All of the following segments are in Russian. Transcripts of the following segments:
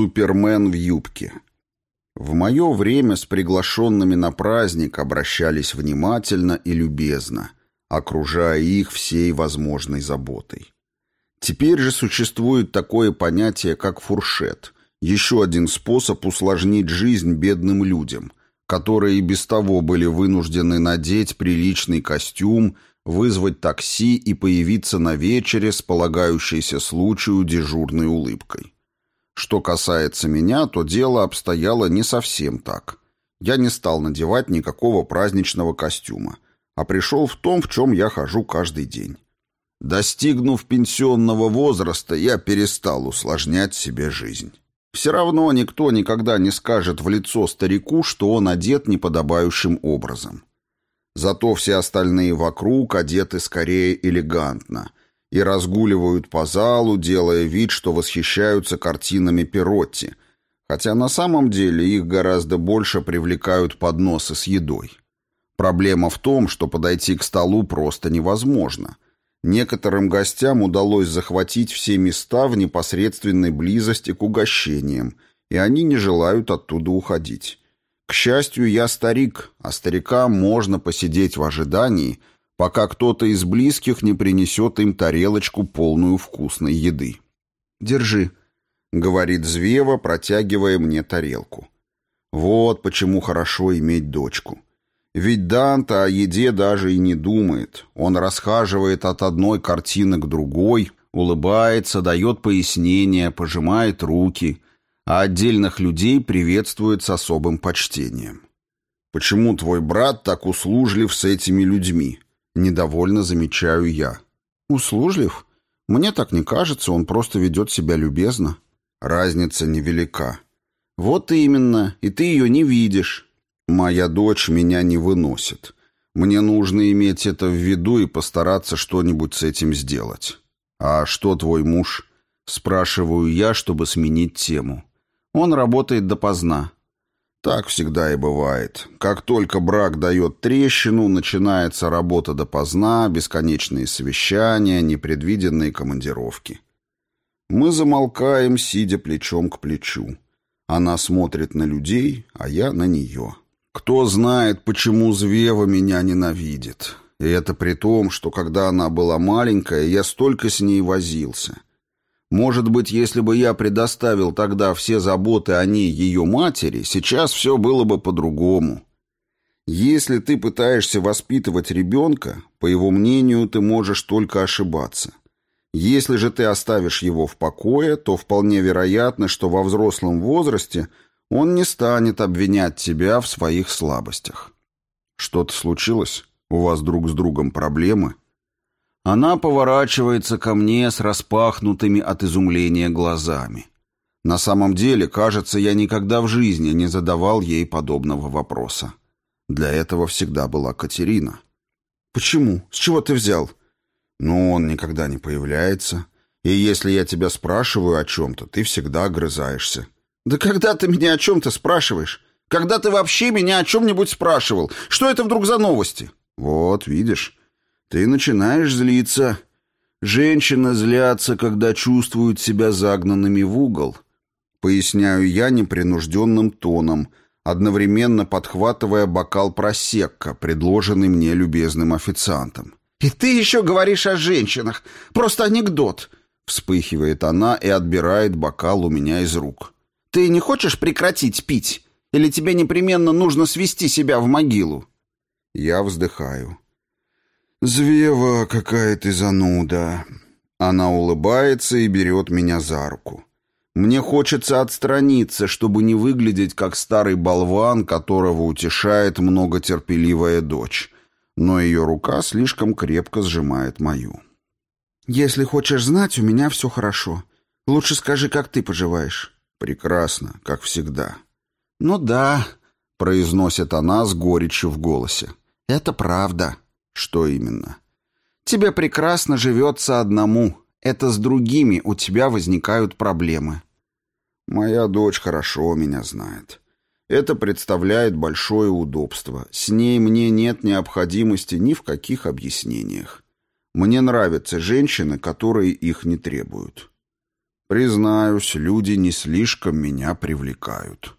Супермен в юбке. В мое время с приглашенными на праздник обращались внимательно и любезно, окружая их всей возможной заботой. Теперь же существует такое понятие, как фуршет, еще один способ усложнить жизнь бедным людям, которые и без того были вынуждены надеть приличный костюм, вызвать такси и появиться на вечере с полагающейся случаю дежурной улыбкой. Что касается меня, то дело обстояло не совсем так. Я не стал надевать никакого праздничного костюма, а пришел в том, в чем я хожу каждый день. Достигнув пенсионного возраста, я перестал усложнять себе жизнь. Все равно никто никогда не скажет в лицо старику, что он одет неподобающим образом. Зато все остальные вокруг одеты скорее элегантно и разгуливают по залу, делая вид, что восхищаются картинами Перотти, хотя на самом деле их гораздо больше привлекают подносы с едой. Проблема в том, что подойти к столу просто невозможно – Некоторым гостям удалось захватить все места в непосредственной близости к угощениям, и они не желают оттуда уходить. К счастью, я старик, а старикам можно посидеть в ожидании, пока кто-то из близких не принесет им тарелочку полную вкусной еды. «Держи», — говорит Звева, протягивая мне тарелку. «Вот почему хорошо иметь дочку». Ведь Данте о еде даже и не думает. Он расхаживает от одной картины к другой, улыбается, дает пояснения, пожимает руки, а отдельных людей приветствует с особым почтением. «Почему твой брат так услужлив с этими людьми?» Недовольно замечаю я. «Услужлив? Мне так не кажется, он просто ведет себя любезно». Разница невелика. «Вот именно, и ты ее не видишь». Моя дочь меня не выносит. Мне нужно иметь это в виду и постараться что-нибудь с этим сделать. А что твой муж? Спрашиваю я, чтобы сменить тему. Он работает допоздна. Так всегда и бывает. Как только брак дает трещину, начинается работа допоздна, бесконечные совещания, непредвиденные командировки. Мы замолкаем, сидя плечом к плечу. Она смотрит на людей, а я на нее. Кто знает, почему Звева меня ненавидит. И это при том, что когда она была маленькая, я столько с ней возился. Может быть, если бы я предоставил тогда все заботы о ней ее матери, сейчас все было бы по-другому. Если ты пытаешься воспитывать ребенка, по его мнению, ты можешь только ошибаться. Если же ты оставишь его в покое, то вполне вероятно, что во взрослом возрасте – он не станет обвинять тебя в своих слабостях. Что-то случилось? У вас друг с другом проблемы? Она поворачивается ко мне с распахнутыми от изумления глазами. На самом деле, кажется, я никогда в жизни не задавал ей подобного вопроса. Для этого всегда была Катерина. «Почему? С чего ты взял?» «Ну, он никогда не появляется. И если я тебя спрашиваю о чем-то, ты всегда огрызаешься. «Да когда ты меня о чем-то спрашиваешь? Когда ты вообще меня о чем-нибудь спрашивал? Что это вдруг за новости?» «Вот, видишь, ты начинаешь злиться. Женщины злятся, когда чувствуют себя загнанными в угол». Поясняю я непринужденным тоном, одновременно подхватывая бокал просекка, предложенный мне любезным официантом. «И ты еще говоришь о женщинах! Просто анекдот!» Вспыхивает она и отбирает бокал у меня из рук. Ты не хочешь прекратить пить? Или тебе непременно нужно свести себя в могилу?» Я вздыхаю. «Звева, какая ты зануда!» Она улыбается и берет меня за руку. Мне хочется отстраниться, чтобы не выглядеть как старый болван, которого утешает многотерпеливая дочь. Но ее рука слишком крепко сжимает мою. «Если хочешь знать, у меня все хорошо. Лучше скажи, как ты поживаешь». Прекрасно, как всегда. Ну да, произносит она с горечью в голосе. Это правда. Что именно? Тебе прекрасно живется одному. Это с другими у тебя возникают проблемы. Моя дочь хорошо меня знает. Это представляет большое удобство. С ней мне нет необходимости ни в каких объяснениях. Мне нравятся женщины, которые их не требуют. Признаюсь, люди не слишком меня привлекают.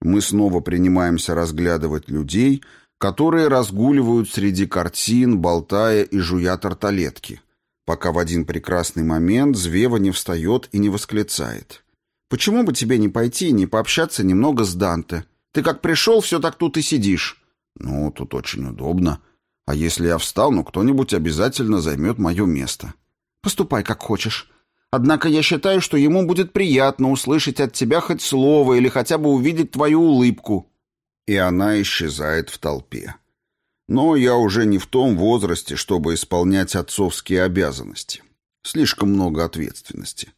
Мы снова принимаемся разглядывать людей, которые разгуливают среди картин, болтая и жуя тарталетки, пока в один прекрасный момент Звева не встает и не восклицает. «Почему бы тебе не пойти и не пообщаться немного с Данте? Ты как пришел, все так тут и сидишь». «Ну, тут очень удобно. А если я встану, кто-нибудь обязательно займет мое место». «Поступай как хочешь. Однако я считаю, что ему будет приятно услышать от тебя хоть слово или хотя бы увидеть твою улыбку». И она исчезает в толпе. Но я уже не в том возрасте, чтобы исполнять отцовские обязанности. Слишком много ответственности.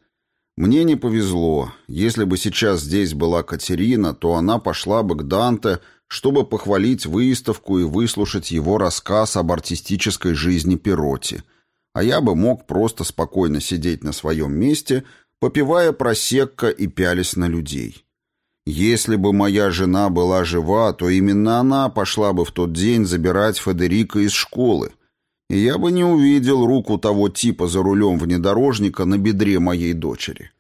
Мне не повезло. Если бы сейчас здесь была Катерина, то она пошла бы к Данте, чтобы похвалить выставку и выслушать его рассказ об артистической жизни Перотти, а я бы мог просто спокойно сидеть на своем месте, попивая просекка и пялись на людей. Если бы моя жена была жива, то именно она пошла бы в тот день забирать Федерика из школы, и я бы не увидел руку того типа за рулем внедорожника на бедре моей дочери.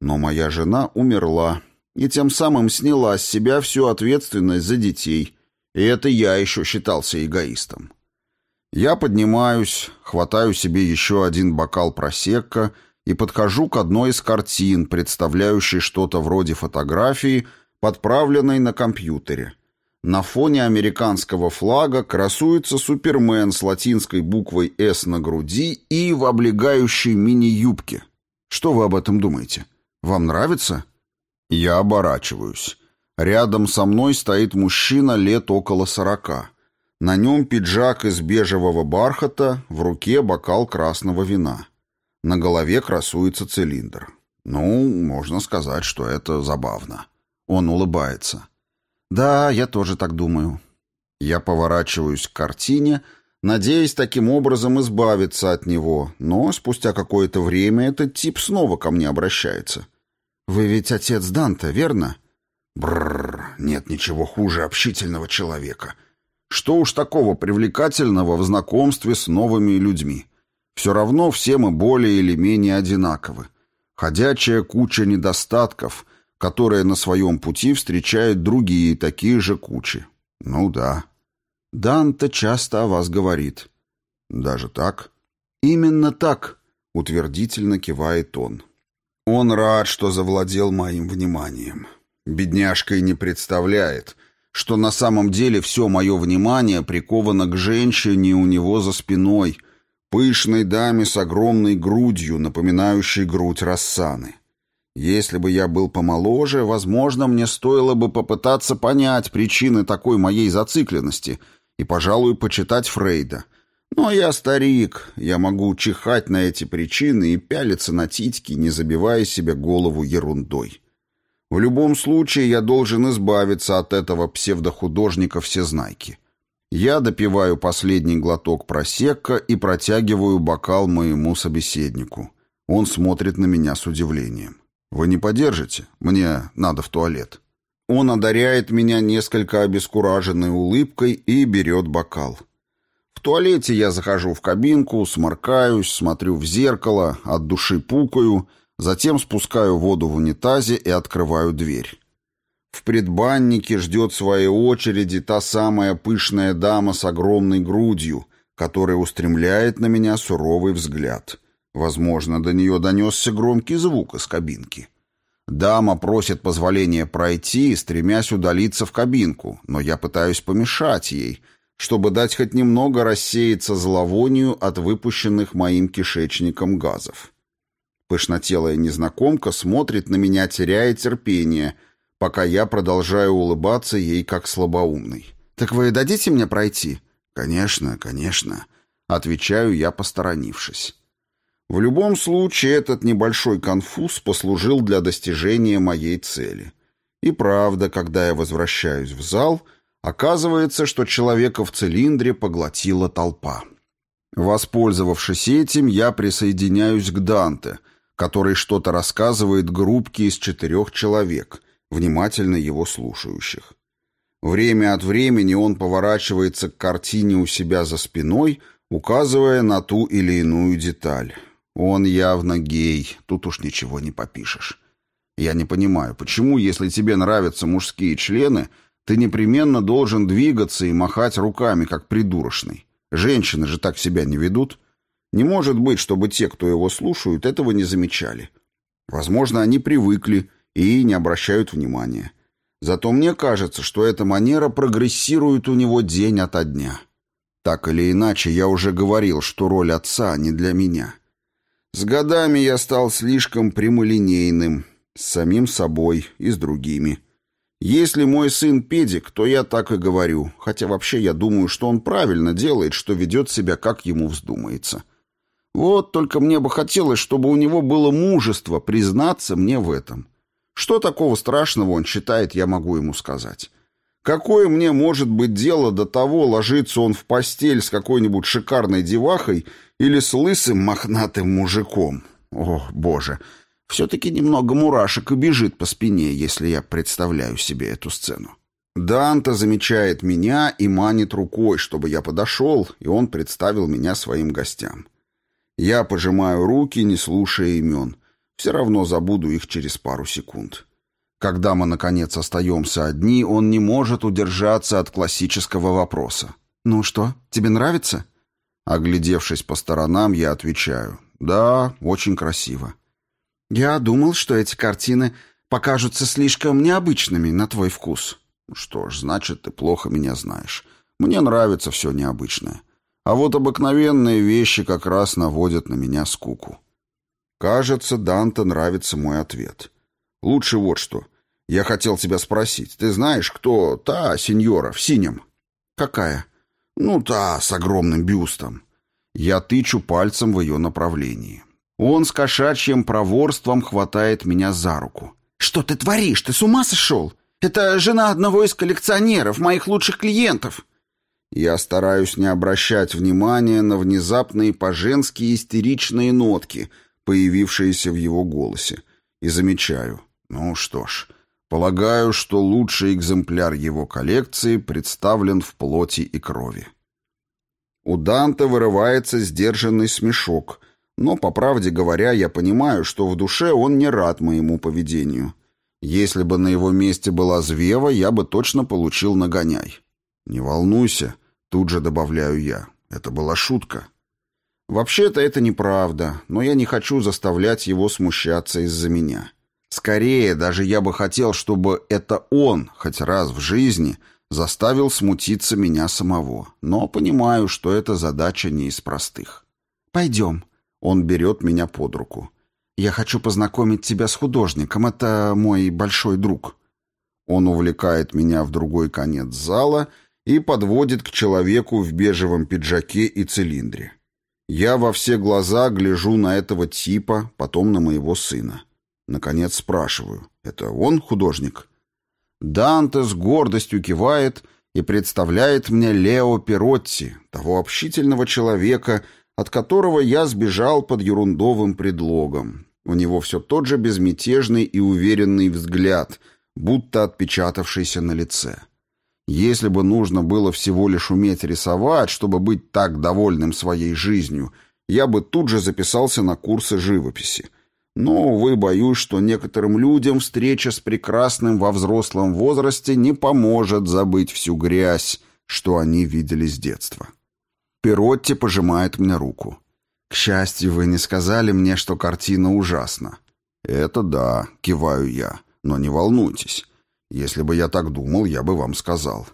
Но моя жена умерла, и тем самым сняла с себя всю ответственность за детей, и это я еще считался эгоистом. Я поднимаюсь, хватаю себе еще один бокал просекка и подхожу к одной из картин, представляющей что-то вроде фотографии, подправленной на компьютере. На фоне американского флага красуется Супермен с латинской буквой «С» на груди и в облегающей мини-юбке. Что вы об этом думаете? Вам нравится? Я оборачиваюсь. Рядом со мной стоит мужчина лет около сорока. На нем пиджак из бежевого бархата, в руке бокал красного вина. На голове красуется цилиндр. Ну, можно сказать, что это забавно. Он улыбается. Да, я тоже так думаю. Я поворачиваюсь к картине, надеясь таким образом избавиться от него, но спустя какое-то время этот тип снова ко мне обращается. «Вы ведь отец Данте, верно?» Бррр, нет ничего хуже общительного человека. Что уж такого привлекательного в знакомстве с новыми людьми? Все равно все мы более или менее одинаковы. Ходячая куча недостатков, которые на своем пути встречают другие такие же кучи. Ну да. Данте часто о вас говорит. Даже так? Именно так, утвердительно кивает он. Он рад, что завладел моим вниманием. Бедняжка и не представляет, что на самом деле все мое внимание приковано к женщине у него за спиной, пышной даме с огромной грудью, напоминающей грудь Рассаны. Если бы я был помоложе, возможно, мне стоило бы попытаться понять причины такой моей зацикленности и, пожалуй, почитать Фрейда. Но я старик, я могу чихать на эти причины и пялиться на титьки, не забивая себе голову ерундой. В любом случае я должен избавиться от этого псевдохудожника-всезнайки. Я допиваю последний глоток просекка и протягиваю бокал моему собеседнику. Он смотрит на меня с удивлением. «Вы не подержите? Мне надо в туалет». Он одаряет меня несколько обескураженной улыбкой и берет бокал. В туалете я захожу в кабинку, сморкаюсь, смотрю в зеркало, от души пукаю — Затем спускаю воду в унитазе и открываю дверь. В предбаннике ждет своей очереди та самая пышная дама с огромной грудью, которая устремляет на меня суровый взгляд. Возможно, до нее донесся громкий звук из кабинки. Дама просит позволения пройти, стремясь удалиться в кабинку, но я пытаюсь помешать ей, чтобы дать хоть немного рассеяться зловонию от выпущенных моим кишечником газов. Пышнотелая незнакомка смотрит на меня, теряя терпение, пока я продолжаю улыбаться ей как слабоумный. «Так вы дадите мне пройти?» «Конечно, конечно», — отвечаю я, посторонившись. В любом случае, этот небольшой конфуз послужил для достижения моей цели. И правда, когда я возвращаюсь в зал, оказывается, что человека в цилиндре поглотила толпа. Воспользовавшись этим, я присоединяюсь к Данте — который что-то рассказывает группке из четырех человек, внимательно его слушающих. Время от времени он поворачивается к картине у себя за спиной, указывая на ту или иную деталь. Он явно гей, тут уж ничего не попишешь. Я не понимаю, почему, если тебе нравятся мужские члены, ты непременно должен двигаться и махать руками, как придурочный. Женщины же так себя не ведут. Не может быть, чтобы те, кто его слушают, этого не замечали. Возможно, они привыкли и не обращают внимания. Зато мне кажется, что эта манера прогрессирует у него день ото дня. Так или иначе, я уже говорил, что роль отца не для меня. С годами я стал слишком прямолинейным, с самим собой и с другими. Если мой сын педик, то я так и говорю, хотя вообще я думаю, что он правильно делает, что ведет себя, как ему вздумается. Вот только мне бы хотелось, чтобы у него было мужество признаться мне в этом. Что такого страшного он считает, я могу ему сказать. Какое мне может быть дело до того, ложится он в постель с какой-нибудь шикарной девахой или с лысым мохнатым мужиком? О, боже, все-таки немного мурашек и бежит по спине, если я представляю себе эту сцену. Данта замечает меня и манит рукой, чтобы я подошел, и он представил меня своим гостям. Я пожимаю руки, не слушая имен. Все равно забуду их через пару секунд. Когда мы, наконец, остаемся одни, он не может удержаться от классического вопроса. «Ну что, тебе нравится?» Оглядевшись по сторонам, я отвечаю. «Да, очень красиво». «Я думал, что эти картины покажутся слишком необычными на твой вкус». «Что ж, значит, ты плохо меня знаешь. Мне нравится все необычное. А вот обыкновенные вещи как раз наводят на меня скуку». Кажется, Данте нравится мой ответ. «Лучше вот что. Я хотел тебя спросить. Ты знаешь, кто та сеньора в синем?» «Какая?» «Ну, та с огромным бюстом». Я тычу пальцем в ее направлении. Он с кошачьим проворством хватает меня за руку. «Что ты творишь? Ты с ума сошел? Это жена одного из коллекционеров, моих лучших клиентов». Я стараюсь не обращать внимания на внезапные по-женски истеричные нотки, появившиеся в его голосе, и замечаю. Ну что ж, полагаю, что лучший экземпляр его коллекции представлен в плоти и крови. У Данте вырывается сдержанный смешок — но, по правде говоря, я понимаю, что в душе он не рад моему поведению. Если бы на его месте была Звева, я бы точно получил нагоняй. «Не волнуйся», — тут же добавляю я. Это была шутка. Вообще-то это неправда, но я не хочу заставлять его смущаться из-за меня. Скорее, даже я бы хотел, чтобы это он, хоть раз в жизни, заставил смутиться меня самого. Но понимаю, что эта задача не из простых. «Пойдем», он берет меня под руку. «Я хочу познакомить тебя с художником. Это мой большой друг». Он увлекает меня в другой конец зала и подводит к человеку в бежевом пиджаке и цилиндре. Я во все глаза гляжу на этого типа, потом на моего сына. Наконец спрашиваю, это он художник? Данте с гордостью кивает и представляет мне Лео Перотти, того общительного человека, от которого я сбежал под ерундовым предлогом. У него все тот же безмятежный и уверенный взгляд, будто отпечатавшийся на лице. Если бы нужно было всего лишь уметь рисовать, чтобы быть так довольным своей жизнью, я бы тут же записался на курсы живописи. Но, увы, боюсь, что некоторым людям встреча с прекрасным во взрослом возрасте не поможет забыть всю грязь, что они видели с детства. Перотти пожимает мне руку. «К счастью, вы не сказали мне, что картина ужасна». «Это да», — киваю я, — «но не волнуйтесь. Если бы я так думал, я бы вам сказал».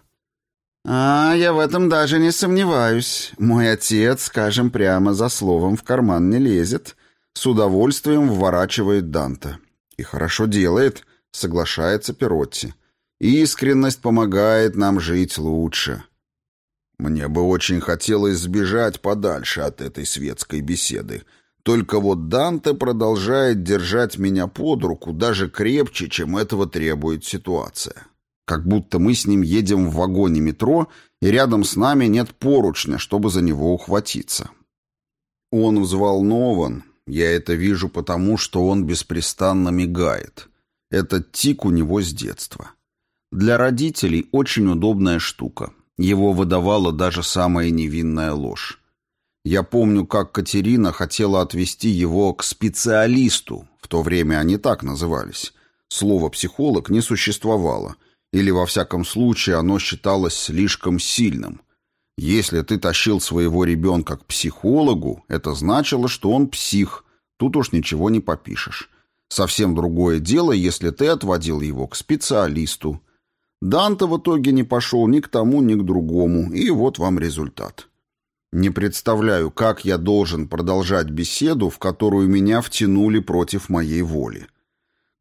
«А, я в этом даже не сомневаюсь. Мой отец, скажем прямо, за словом в карман не лезет. С удовольствием вворачивает Данте. И хорошо делает, соглашается Перотти. Искренность помогает нам жить лучше. Мне бы очень хотелось сбежать подальше от этой светской беседы. Только вот Данте продолжает держать меня под руку даже крепче, чем этого требует ситуация. Как будто мы с ним едем в вагоне метро, и рядом с нами нет поручня, чтобы за него ухватиться. Он взволнован. Я это вижу потому, что он беспрестанно мигает. Этот тик у него с детства. Для родителей очень удобная штука — его выдавала даже самая невинная ложь. Я помню, как Катерина хотела отвести его к специалисту, в то время они так назывались. Слово «психолог» не существовало, или, во всяком случае, оно считалось слишком сильным. Если ты тащил своего ребенка к психологу, это значило, что он псих, тут уж ничего не попишешь. Совсем другое дело, если ты отводил его к специалисту. Данте в итоге не пошел ни к тому, ни к другому, и вот вам результат. Не представляю, как я должен продолжать беседу, в которую меня втянули против моей воли.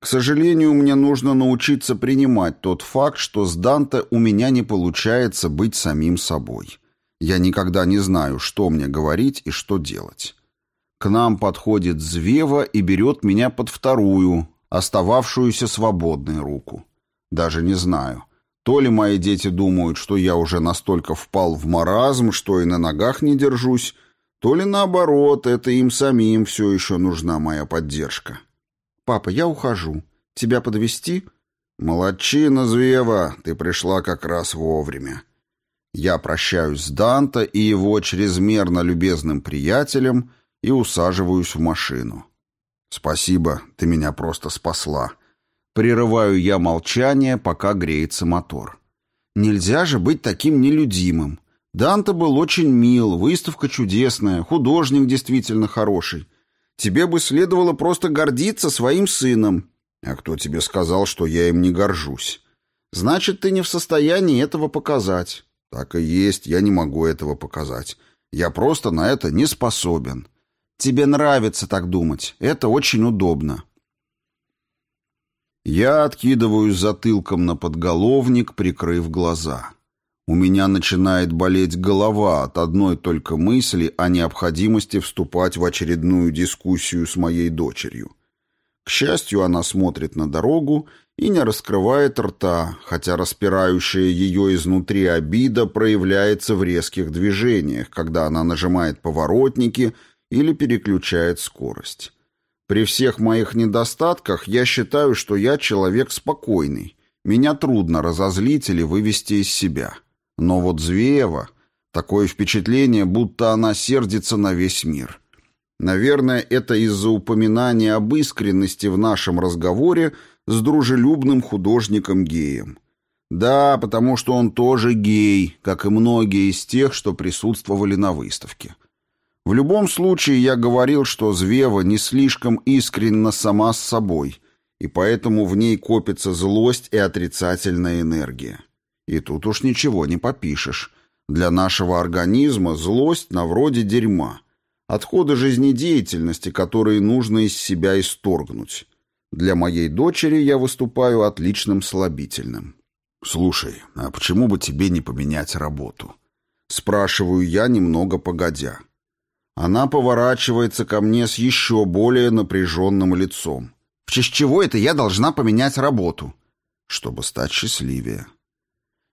К сожалению, мне нужно научиться принимать тот факт, что с Данте у меня не получается быть самим собой. Я никогда не знаю, что мне говорить и что делать. К нам подходит Звева и берет меня под вторую, остававшуюся свободной руку. Даже не знаю, то ли мои дети думают, что я уже настолько впал в маразм, что и на ногах не держусь, то ли наоборот, это им самим все еще нужна моя поддержка. «Папа, я ухожу. Тебя подвести? «Молодчина, Звева, ты пришла как раз вовремя». Я прощаюсь с Данто и его чрезмерно любезным приятелем и усаживаюсь в машину. «Спасибо, ты меня просто спасла», Прерываю я молчание, пока греется мотор. Нельзя же быть таким нелюдимым. Данте был очень мил, выставка чудесная, художник действительно хороший. Тебе бы следовало просто гордиться своим сыном. А кто тебе сказал, что я им не горжусь? Значит, ты не в состоянии этого показать. Так и есть, я не могу этого показать. Я просто на это не способен. Тебе нравится так думать. Это очень удобно. Я откидываюсь затылком на подголовник, прикрыв глаза. У меня начинает болеть голова от одной только мысли о необходимости вступать в очередную дискуссию с моей дочерью. К счастью, она смотрит на дорогу и не раскрывает рта, хотя распирающая ее изнутри обида проявляется в резких движениях, когда она нажимает поворотники или переключает скорость. При всех моих недостатках я считаю, что я человек спокойный. Меня трудно разозлить или вывести из себя. Но вот Звеева... Такое впечатление, будто она сердится на весь мир. Наверное, это из-за упоминания об искренности в нашем разговоре с дружелюбным художником-геем. Да, потому что он тоже гей, как и многие из тех, что присутствовали на выставке. В любом случае, я говорил, что Звева не слишком искренна сама с собой, и поэтому в ней копится злость и отрицательная энергия. И тут уж ничего не попишешь. Для нашего организма злость на вроде дерьма. Отходы жизнедеятельности, которые нужно из себя исторгнуть. Для моей дочери я выступаю отличным слабительным. «Слушай, а почему бы тебе не поменять работу?» Спрашиваю я немного погодя. Она поворачивается ко мне с еще более напряженным лицом. В честь чего это я должна поменять работу? Чтобы стать счастливее.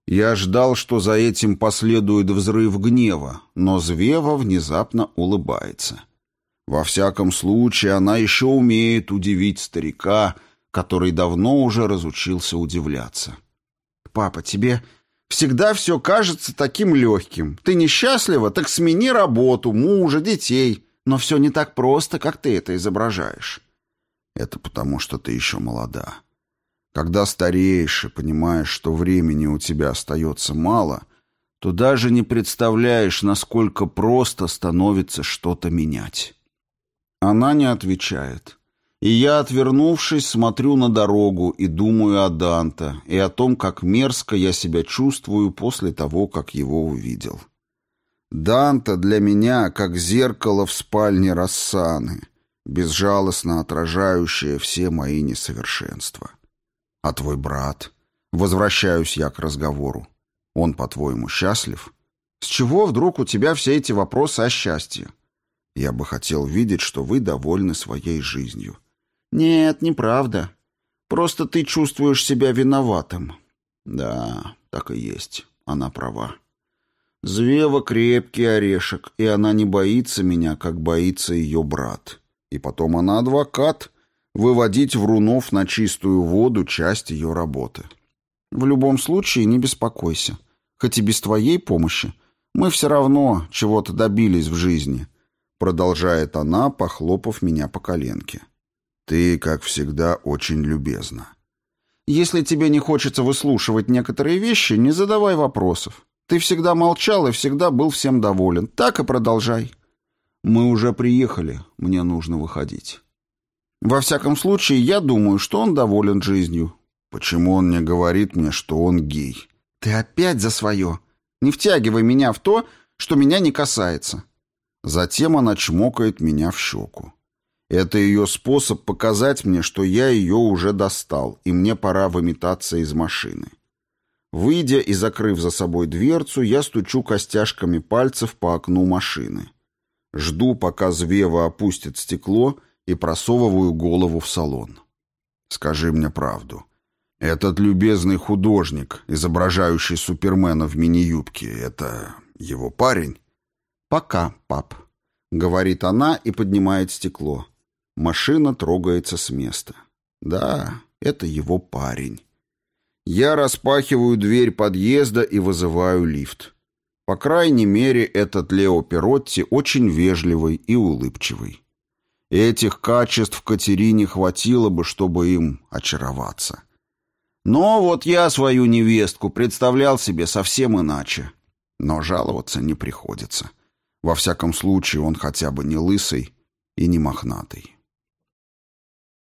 Я ждал, что за этим последует взрыв гнева, но Звева внезапно улыбается. Во всяком случае, она еще умеет удивить старика, который давно уже разучился удивляться. «Папа, тебе Всегда все кажется таким легким. Ты несчастлива, так смени работу, мужа, детей. Но все не так просто, как ты это изображаешь. Это потому, что ты еще молода. Когда стареешь и понимаешь, что времени у тебя остается мало, то даже не представляешь, насколько просто становится что-то менять. Она не отвечает. И я, отвернувшись, смотрю на дорогу и думаю о Данте и о том, как мерзко я себя чувствую после того, как его увидел. Данте для меня как зеркало в спальне Рассаны, безжалостно отражающее все мои несовершенства. А твой брат? Возвращаюсь я к разговору. Он, по-твоему, счастлив? С чего вдруг у тебя все эти вопросы о счастье? Я бы хотел видеть, что вы довольны своей жизнью. «Нет, неправда. Просто ты чувствуешь себя виноватым». «Да, так и есть. Она права. Звева крепкий орешек, и она не боится меня, как боится ее брат. И потом она адвокат. Выводить врунов на чистую воду — часть ее работы. В любом случае, не беспокойся. Хоть и без твоей помощи, Мы все равно чего-то добились в жизни», — продолжает она, похлопав меня по коленке. «Ты, как всегда, очень любезна». «Если тебе не хочется выслушивать некоторые вещи, не задавай вопросов. Ты всегда молчал и всегда был всем доволен. Так и продолжай». «Мы уже приехали. Мне нужно выходить». «Во всяком случае, я думаю, что он доволен жизнью». «Почему он не говорит мне, что он гей?» «Ты опять за свое. Не втягивай меня в то, что меня не касается». Затем она чмокает меня в щеку. Это ее способ показать мне, что я ее уже достал, и мне пора выметаться из машины. Выйдя и закрыв за собой дверцу, я стучу костяшками пальцев по окну машины. Жду, пока Звева опустит стекло, и просовываю голову в салон. «Скажи мне правду. Этот любезный художник, изображающий Супермена в мини-юбке, это его парень?» «Пока, пап», — говорит она и поднимает стекло. Машина трогается с места. Да, это его парень. Я распахиваю дверь подъезда и вызываю лифт. По крайней мере, этот Лео Перотти очень вежливый и улыбчивый. Этих качеств Катерине хватило бы, чтобы им очароваться. Но вот я свою невестку представлял себе совсем иначе. Но жаловаться не приходится. Во всяком случае, он хотя бы не лысый и не мохнатый.